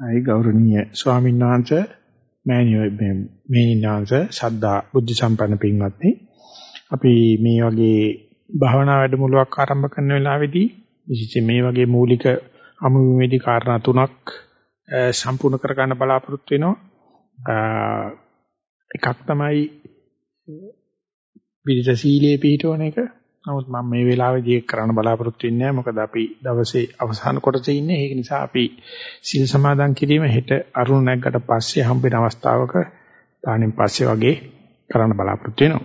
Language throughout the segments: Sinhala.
අයි ගෞරවනීය ස්වාමීන් වහන්සේ මෑණියෝ මේනිනාංශ ශද්ධා බුද්ධ සම්පන්න පින්වත්නි. අපි මේ වගේ භාවනා වැඩමුළුවක් ආරම්භ කරන වෙලාවේදී විශේෂයෙන් මේ වගේ මූලික අමුමේදී කාරණා තුනක් සම්පූර්ණ කර ගන්න බලාපොරොත්තු වෙනවා. එකක් තමයි විදිත සීලයේ පිහිටවන එක නමුත් මම මේ වෙලාවේදී ඒක කරන්න බලාපොරොත්තු වෙන්නේ නැහැ. මොකද අපි දවසේ අවසාන කොටසේ ඉන්නේ. ඒක නිසා අපි සිල් සමාදන් කිරීම හෙට අරුණ නැග්ගට පස්සේ හම්බෙන අවස්ථාවක තානින් පස්සේ වගේ කරන්න බලාපොරොත්තු වෙනවා.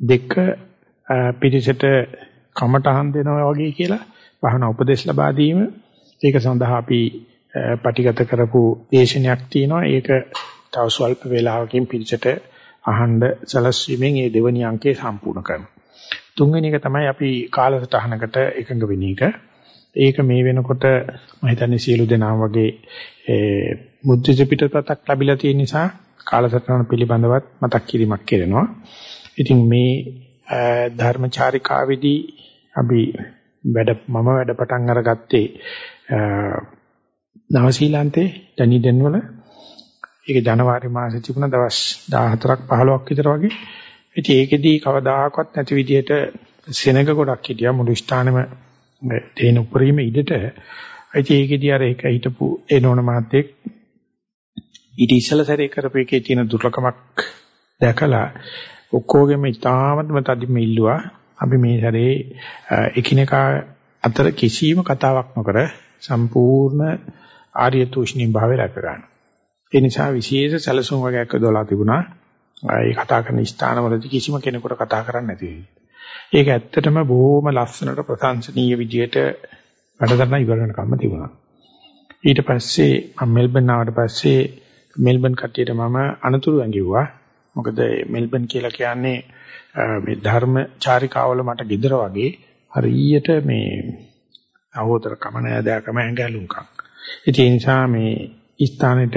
දෙක පිටිසට කමටහන් දෙනවා වගේ කියලා වහන උපදේශ ලබා දීම. ඒක සඳහා අපි පටිගත කරපු දේශනයක් තියෙනවා. ඒක තව ස්වල්ප වේලාවකින් පිටිසට අහඬ සලස්වීමෙන් ඒ දෙවනි අංකය සම්පූර්ණ කරනවා. තුන්වෙනි එක තමයි අපි කාලසටහනකට එකඟ වෙන එක. ඒක මේ වෙනකොට මම හිතන්නේ සියලු දෙනා වගේ ඒ මුද්‍රිත පිටපතක් ලැබිලා තියෙන නිසා කාලසටහන පිළිබඳවත් මතක් කිරීමක් කරනවා. ඉතින් මේ ධර්මචාරිකාවේදී අපි වැඩ මම වැඩ පටන් අරගත්තේ නවසීලන්තේ ඩැනිඩන් වල ඒක ජනවාරි මාසෙ තිබුණ දවස් 14ක් 15ක් විතර වගේ ඉතින් ඒකෙදී කවදාකවත් නැති විදිහට සෙනග ගොඩක් හිටියා මුළු ස්ථානෙම තේන උපරිම ඉඩට. ඉතින් ඒකෙදී අර එක හිටපු එනෝන මහත්තයෙක් ඊට ඉස්සල සැරේ කරපු එකේ තියෙන දුර්ලභමක් දැකලා ඔක්කොගෙම ඉතාමත්ම තදින්ම ඉල්ලුවා අපි මේ සැරේ එකිනෙකා අතර කිසිම කතාවක් නොකර සම්පූර්ණ ආර්ය තුෂ්ණී භාවය රැක ගන්න. ඒ නිසා විශේෂ සැලසුම් වගේක් දොලා තිබුණා. ඒ කතා කරන ස්ථානවලදී කිසිම කෙනෙකුට කතා කරන්න නැති ඒක ඇත්තටම බොහොම ලස්සනට ප්‍රශංසනීය විදියට වැඩ කරන ඉවර වෙනකම්ම තිබුණා. ඊට පස්සේ මම මෙල්බන් ආවට පස්සේ මෙල්බන් කට්ටියට මම අනතුරු ඇඟිව්වා. මොකද මෙල්බන් කියලා කියන්නේ මේ ධර්ම චාරිකාවල මට gedara වගේ හරියට මේ අවෝතර කම නෑදෑකම ඇඟැලුම්කම්. ඒ නිසා මේ ස්ථානෙට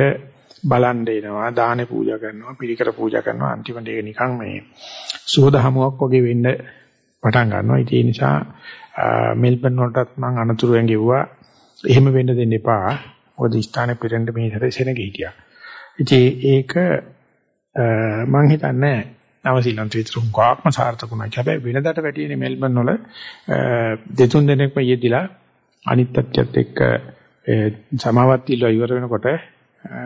බලන් දෙනවා දානේ පූජා කරනවා පිළිකර පූජා කරනවා. අන්තිමට ඒක නිකන් මේ සුවදහමුවක් වගේ වෙන්න පටන් ගන්නවා. ඉතින් ඒ නිසා මෙල්බන් වලටත් මම අනතුරු ඇඟෙව්වා එහෙම වෙන්න දෙන්න එපා. මොකද ස්ථානේ පිරෙන්න මේ හැරේ සෙනග හිටියා. ඉතින් ඒක මම හිතන්නේ නවසීලන්ත විතර උගාක්ම සාර්ථකුණා හැබැයි වෙනදාට වැඩියනේ මෙල්බන් වල දෙතුන් දිනක්ම යෙදිලා අනිත් පැත්තත් එක්ක සමාවත් ඉල්ල ඉවර වෙනකොට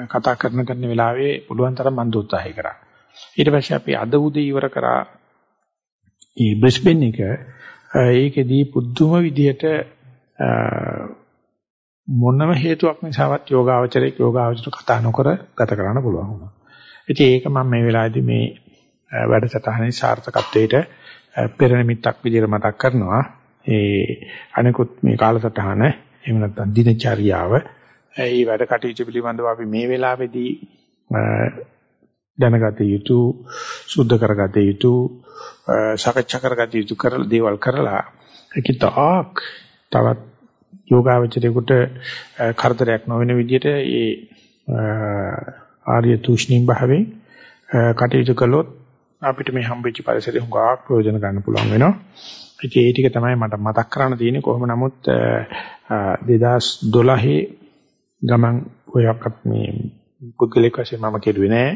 කතා කරන කරන වෙලාවේ පුළුවන් තරම් මම උත්සාහය කරා. ඊට පස්සේ අපි අද උදේ ඉවර කරා මේ බ්‍රිස්බේන් එක ඒකෙදී පුදුම විදියට මොනම හේතුවක් නිසාවත් යෝගාවචරයේ යෝගාවචර කතා නොකර ගත කරන්න පුළුවන් වුණා. ඉතින් ඒක මම මේ වෙලාවේදී මේ වැඩසටහනේ සාර්ථකත්වයට පෙර නිමිත්තක් විදිහට මතක් කරනවා. ඒ අනිකුත් මේ කාලසටහන එහෙම නැත්නම් දිනචර්යාව ඒ වැඩ කටයුතු පිළිබඳව අපි මේ වෙලාවේදී දැනගත යුතු සුද්ධ කරගත යුතු සාකච්ඡා කරගත යුතු කරලා දේවල් කරලා ඒකිතාක් තවත් යෝගාවචරයකට කරදරයක් නොවන විදිහට ඒ ආර්ය තුෂ්ණිම් භාවයෙන් කටයුතු කළොත් අපිට මේ හම්බෙච්ච පරිසරය හුඟක් ප්‍රයෝජන ගන්න පුළුවන් වෙනවා. ඉතින් ඒ ටික තමයි මට මතක් කරන්න තියෙන්නේ කොහොම නමුත් 2012 ගමන් ඔයක්වත් මේ පුද්ගලික වශයෙන් මම කෙරුවේ නෑ.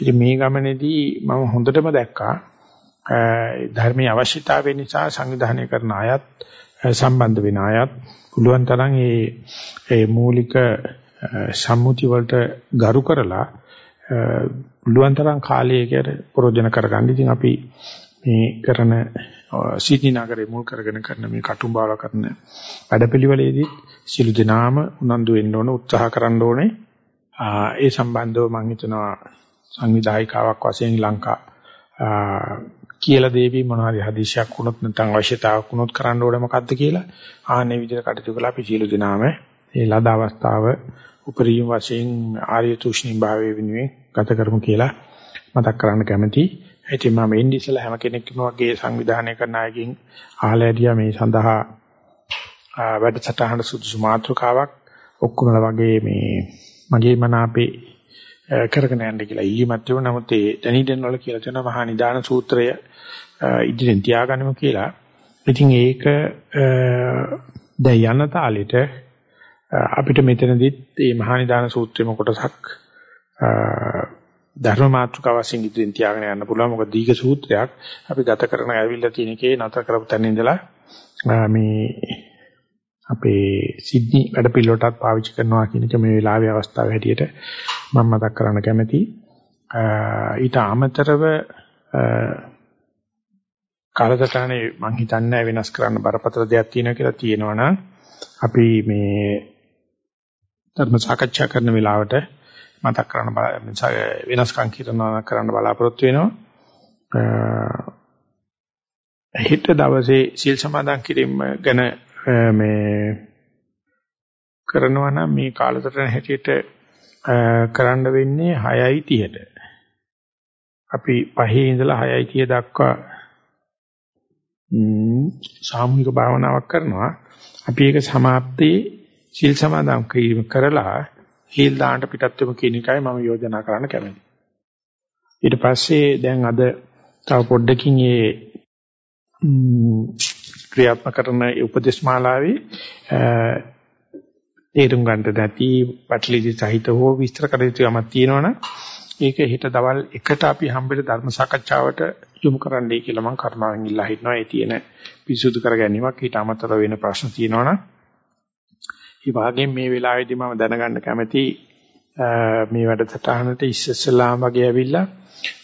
ඉතින් මේ ගමනේදී මම හොඳටම දැක්කා ධර්මයේ අවශ්‍යතාවය නිසා සංවිධානය කරන අයත් සම්බන්ධ වෙන අයත් පුළුවන් තරම් මේ ඒ මූලික සම්මුති වලට ගරු කරලා පුළුවන් තරම් කාලයකට ප්‍රයෝජන කරගන්න. ඉතින් අපි මේ කරන සිඩ්නි නගරේ මුල් කරගෙන කරන මේ කටුම්බාල කරන වැඩපිළිවෙලේදී සිළු දිනාම උනන්දු වෙන්න ඕන උත්සාහ කරන්න ඕනේ. ඒ සම්බන්ධව මම හිතනවා සංවිධායකාවක් වශයෙන් ලංකා කියලා දේවි මොනවාරි හදිසියක් වුණොත් නැත්නම් අවශ්‍යතාවක් වුණොත් කරන්න ඕනේ මොකද්ද කියලා ආන්නේ විදිහට කටයුතු කළා අපි සිළු දිනාම ඒ ලද අවස්ථාව උපරිම වශයෙන් ආර්ය තුෂ්ණි භාවයේ වෙනුවෙන් ගත කරමු කියලා මතක් කරන්න කැමතියි. ඉතින් මම එන්නේ ඉස්සලා හැම කෙනෙක්ම වගේ සංවිධානය කරන අයගෙන් අහලා හිටියා මේ සඳහා වැඩසටහන සුදුසු මාතෘකාවක් ඔක්කොමලා වගේ මේ මගේ මන අපේ කරගෙන යන්න කියලා ඉල්ලීමක් තිබුණා. නමුත් ඒ දැනිඩන් වල කියලා තියෙනවා මහා නිදාන සූත්‍රය ඉදිරියෙන් තියාගන්නමු කියලා. ඉතින් ඒක දැන් යන තාලෙට අපිට මෙතනදිත් මේ මහානිදාන සූත්‍රයේම කොටසක් ධර්ම මාතෘකාව වශයෙන් ඉදිරියෙන් තියාගෙන යන්න පුළුවන්. මොකද දීඝ සූත්‍රයක් අපි ගත කරන ඇවිල්ලා තියෙන එකේ නතර කරපු තැන ඉඳලා මේ අපේ සිඩ්නි වැඩ පිළිවෙලටත් පාවිච්චි කරනවා කියන එක මේ වෙලාවේ අවස්ථාව හැටියට මම මතක් කරන්න කැමතියි. ඊට අමතරව කාලසටහනේ මම හිතන්නේ වෙනස් කරන්න බරපතල දෙයක් තියෙනවා කියලා තියෙනවනම් අපි මේ ධර්ම සාකච්ඡා කරන වෙලාවට මතක් කරන්න වෙනස්කම් කරනවා කරන්න බලාපොරොත්තු වෙනවා. හිත දවසේ සීල් සමාදන් කිරීම ගැන මේ කරනවා නම් මේ කාලසටහන හැටියට කරන්න වෙන්නේ 6:30ට. අපි පහේ ඉඳලා 6:30 දක්වා සාමූහික භාවනාවක් කරනවා. අපි ඒක સમાප්තියේ සීල් සමාදන් කිරීම කරලා හීල් දාන්න පිටත් වෙමු කියන එකයි මම යෝජනා කරන්න කැමතියි. ඊට පස්සේ දැන් අද තව පොඩ්ඩකින් මේ ක්‍රියාත්මක කරන උපදේශ මාලාවේ තේරුම් ගන්නට නැති පැටලිලි සහිත හෝ විස්තර කර යුතු යමක් තියෙනවනම් ඒක හෙට දවල් එකට අපි හම්බෙට ධර්ම සාකච්ඡාවට යොමු කරන්නයි කියලා මම කරුණාවෙන් ඉල්ලා හිටනවා. ඒ තියෙන පිසුදු කර ගැනීමක් ඊට අමතරව වෙන ප්‍රශ්න තියෙනවනම් ඒ වගේම මේ වෙලාවේදී මම දැනගන්න කැමති මේ වැඩසටහනට ඉස්සෙල්ලාම වගේ ඇවිල්ලා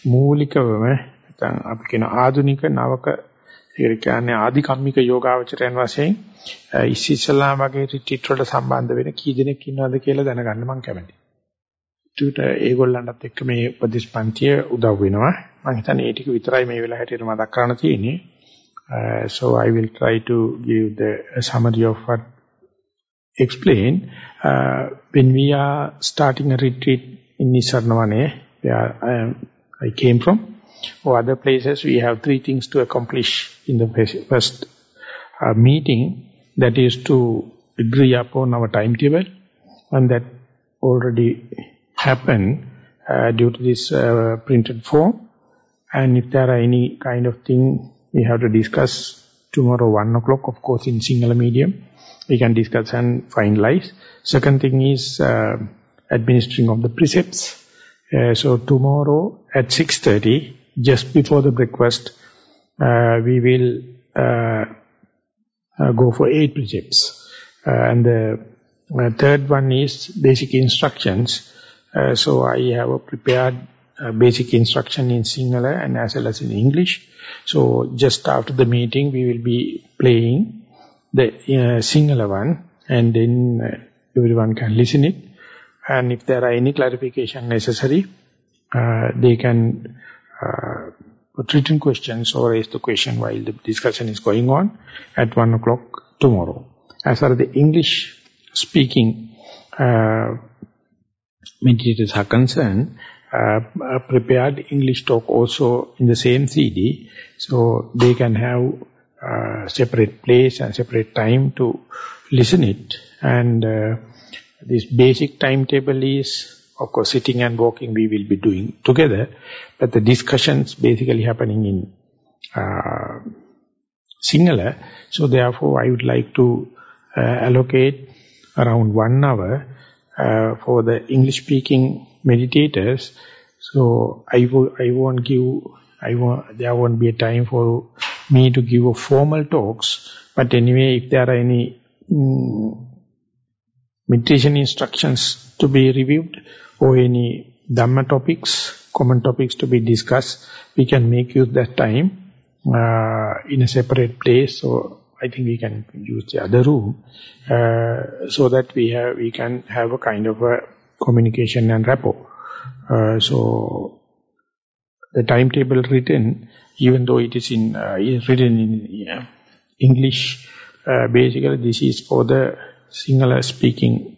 මූලිකවම නැත්නම් අපි කියන ආධුනික නවක ඒ කියන්නේ ආධිකම්මික යෝගාවචරයන් වශයෙන් ඉස්සෙල්ලාම වගේ රිට්‍රීට් වලට සම්බන්ධ වෙන කී දෙනෙක් ඉන්නවද කියලා දැනගන්න මම කැමතියි. ඒකට ඒගොල්ලන්ටත් එක්ක මේ උපදේශ පන්තිය උදව් වෙනවා. මම හිතන්නේ ඒ ටික විතරයි මේ වෙලාව හැටියට මතක් කරන්න තියෙන්නේ. so I will try to give the summary of what explain, uh, when we are starting a retreat in Nisarnavane, where I, am, I came from, or other places, we have three things to accomplish in the first uh, meeting. That is to agree upon our timetable, and that already happened uh, due to this uh, printed form. And if there are any kind of thing we have to discuss tomorrow, 1 o'clock, of course, in single medium, we can discuss and finalize. Second thing is uh, administering of the precepts. Uh, so tomorrow at 6.30, just before the breakfast, uh, we will uh, uh, go for eight precepts. Uh, and the third one is basic instructions. so I have prepared basic instruction in Sinhala and as well as in English. So just after the meeting, we will be playing the uh, one and then uh, everyone can listen it. And if there are any clarification necessary, uh, they can uh, put written questions or raise the question while the discussion is going on at 1 o'clock tomorrow. As far as the English speaking uh, meditators are concerned, uh, prepared English talk also in the same CD, so they can have uh, separate place and separate time to listen it. And uh, this basic timetable is, of course, sitting and walking we will be doing together. But the discussions basically happening in uh, Sinhala. So therefore, I would like to uh, allocate around one hour uh, for the English-speaking meditators. So I, I won't give, I won't, there won't be a time for me to give a formal talks, but anyway, if there are any mm, meditation instructions to be reviewed or any Dhamma topics, common topics to be discussed, we can make use that time uh, in a separate place. So I think we can use the other room uh, so that we have we can have a kind of a communication and rapport. Uh, so the timetable written even though it is in uh, written in English, uh, basically this is for the singular speaking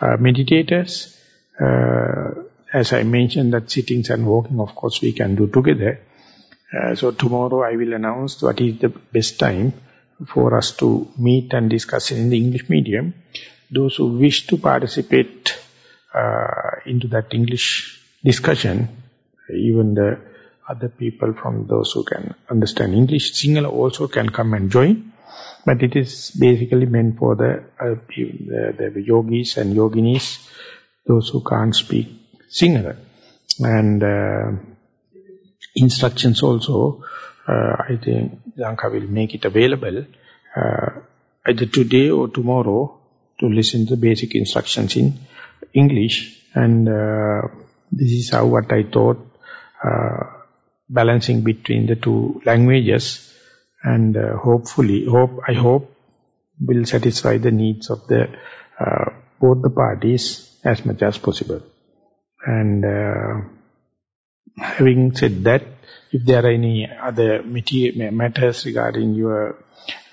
uh, meditators. Uh, as I mentioned that sittings and walking of course we can do together. Uh, so tomorrow I will announce what is the best time for us to meet and discuss in the English medium. Those who wish to participate into that English discussion, even the other people from those who can understand English. Sinhala also can come and join. But it is basically meant for the, uh, the, the yogis and yoginis, those who can't speak Sinhala. And uh, instructions also, uh, I think Lanka will make it available uh, either today or tomorrow to listen to basic instructions in English. And uh, this is how what I thought, uh, balancing between the two languages and uh, hopefully, hope I hope will satisfy the needs of the uh, both the parties as much as possible. And uh, having said that, if there are any other matters regarding your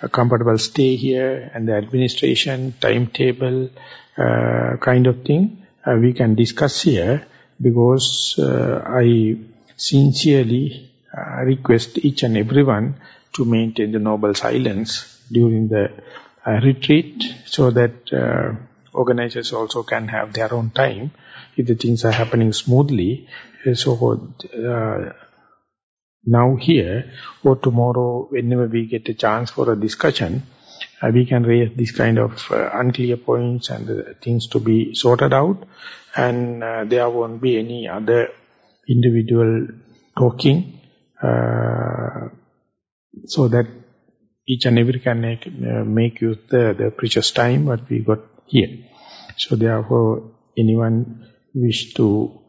uh, comfortable stay here and the administration, timetable, uh, kind of thing, uh, we can discuss here because I sincerely uh, request each and everyone to maintain the noble silence during the uh, retreat so that uh, organizers also can have their own time if the things are happening smoothly. Uh, so uh, now here or tomorrow whenever we get a chance for a discussion, uh, we can raise this kind of uh, unclear points and uh, things to be sorted out and uh, there won't be any other individual talking uh, so that each and every can make, uh, make use the, the precious time what we got here. So therefore, anyone wish to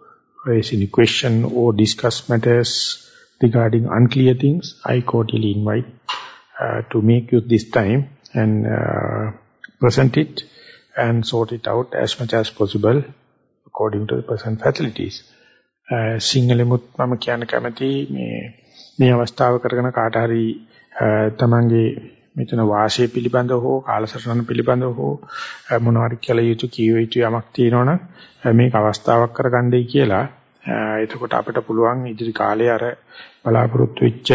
raise any question or discuss matters regarding unclear things, I cordially invite uh, to make use this time and uh, present it and sort it out as much as possible according to the present facilities. සිංහලෙමුත් මම කියන්න කැමති මේ මේ අවස්ථාව කරගෙන කාට හරි තමන්ගේ මෙතන වාසිය පිළිබඳව හෝ කාලසටහන පිළිබඳව හෝ මොනවාරි කියලා යුතු කිය යුතු යමක් තියෙනවනම් මේක අවස්ථාවක් කරගන්නයි කියලා එතකොට අපිට පුළුවන් ඉදිරි කාලේ අර බලාපොරොත්තු වෙච්ච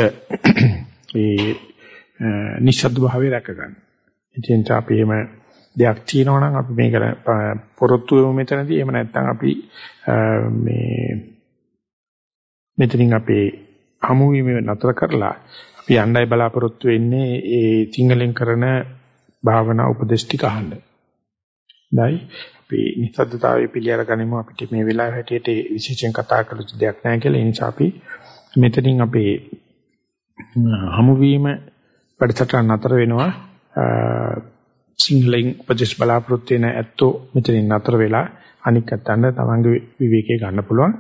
ඒ නිශ්ශබ්ද භාවය රැක ගන්න. ඉතින් අපි එහෙම දෙයක් තියෙනවා නම් අපි මේක පොරොත්තු වෙමු මෙතනදී. එහෙම නැත්නම් අපි මේ මෙතනින් අපේ හමු වීම නතර කරලා අපි යන්නයි බලාපොරොත්තු වෙන්නේ ඒ සිංහලෙන් කරන භාවනා උපදේශ ටික අහන්න. දැයි අපි නිස්සද්දතාවයේ පිළිඅර ගනිමු අපිට මේ වෙලාව හැටියට විශේෂයෙන් කතා කළ යුතු දෙයක් නැහැ කියලා. ඒ නිසා අපි මෙතනින් අපේ හමු වීම වැඩසටහන නතර වෙනවා. සිංහලෙන් උපදේශ බලාපොරොත්තු වෙන ඇත්තෝ මෙතනින් නතර වෙලා අනික් අතට තමන්ගේ විවේකයේ ගන්න පුළුවන්.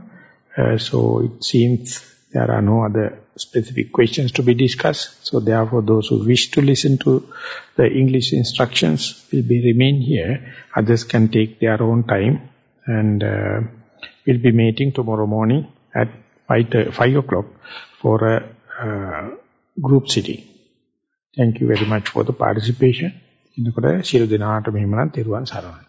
so it seems there are no other specific questions to be discussed. So therefore, those who wish to listen to the English instructions will be remain here. Others can take their own time and uh, we'll be meeting tomorrow morning at 5, 5 o'clock for a uh, group sitting. Thank you very much for the participation. ඉන්නකොට සියලු දෙනාට මෙහෙමනම් තෙරුවන් සරණයි.